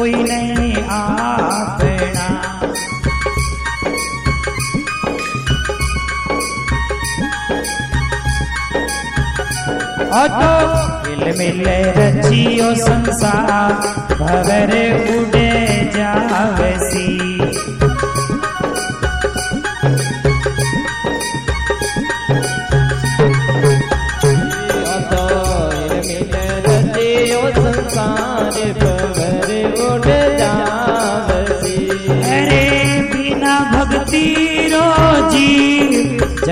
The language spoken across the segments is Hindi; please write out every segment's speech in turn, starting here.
कोई नहीं आपना अतो मिल मिले रचियो संसार भवरे उड़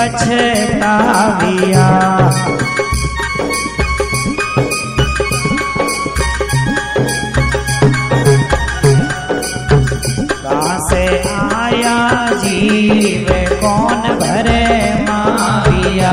पछताविया कहाँ से आया जीव कौन भरे माविया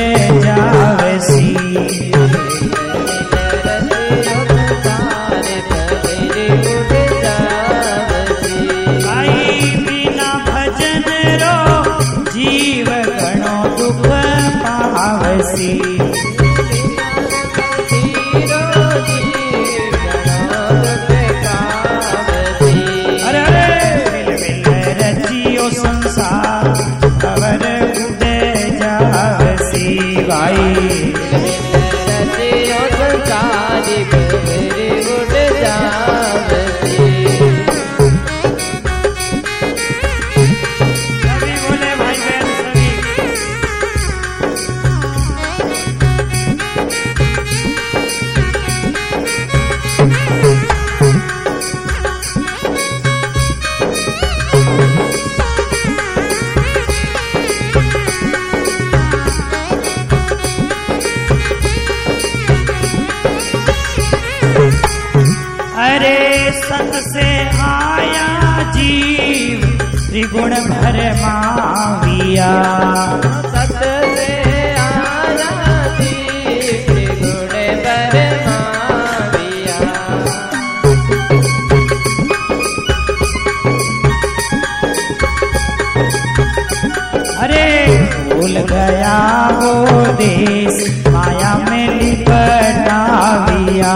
Hare गुण भर माविया। भर माविया। अरे गया वो देश माया में लिपटाविया।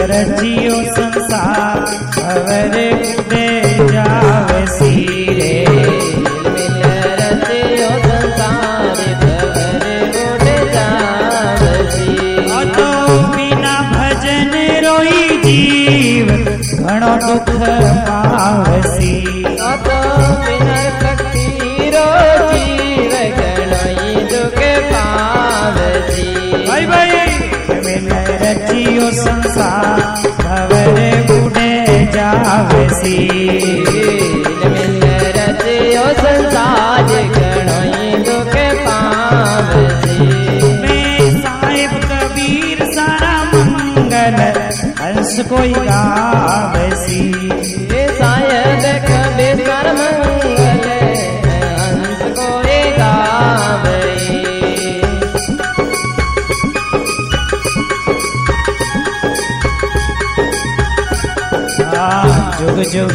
कर जियो संसार अवरे see जुग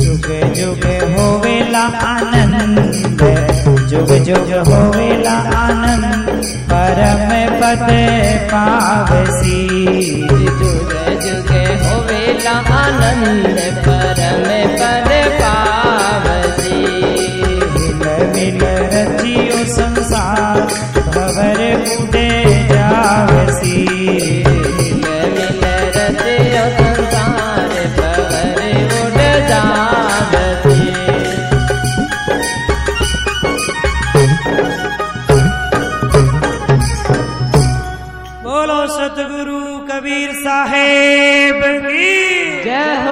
जुग जुग होवेला आनंद, जुग जुग होवेला आनंद, परम पद पावसी। जुग जुग होवेला आनंद पर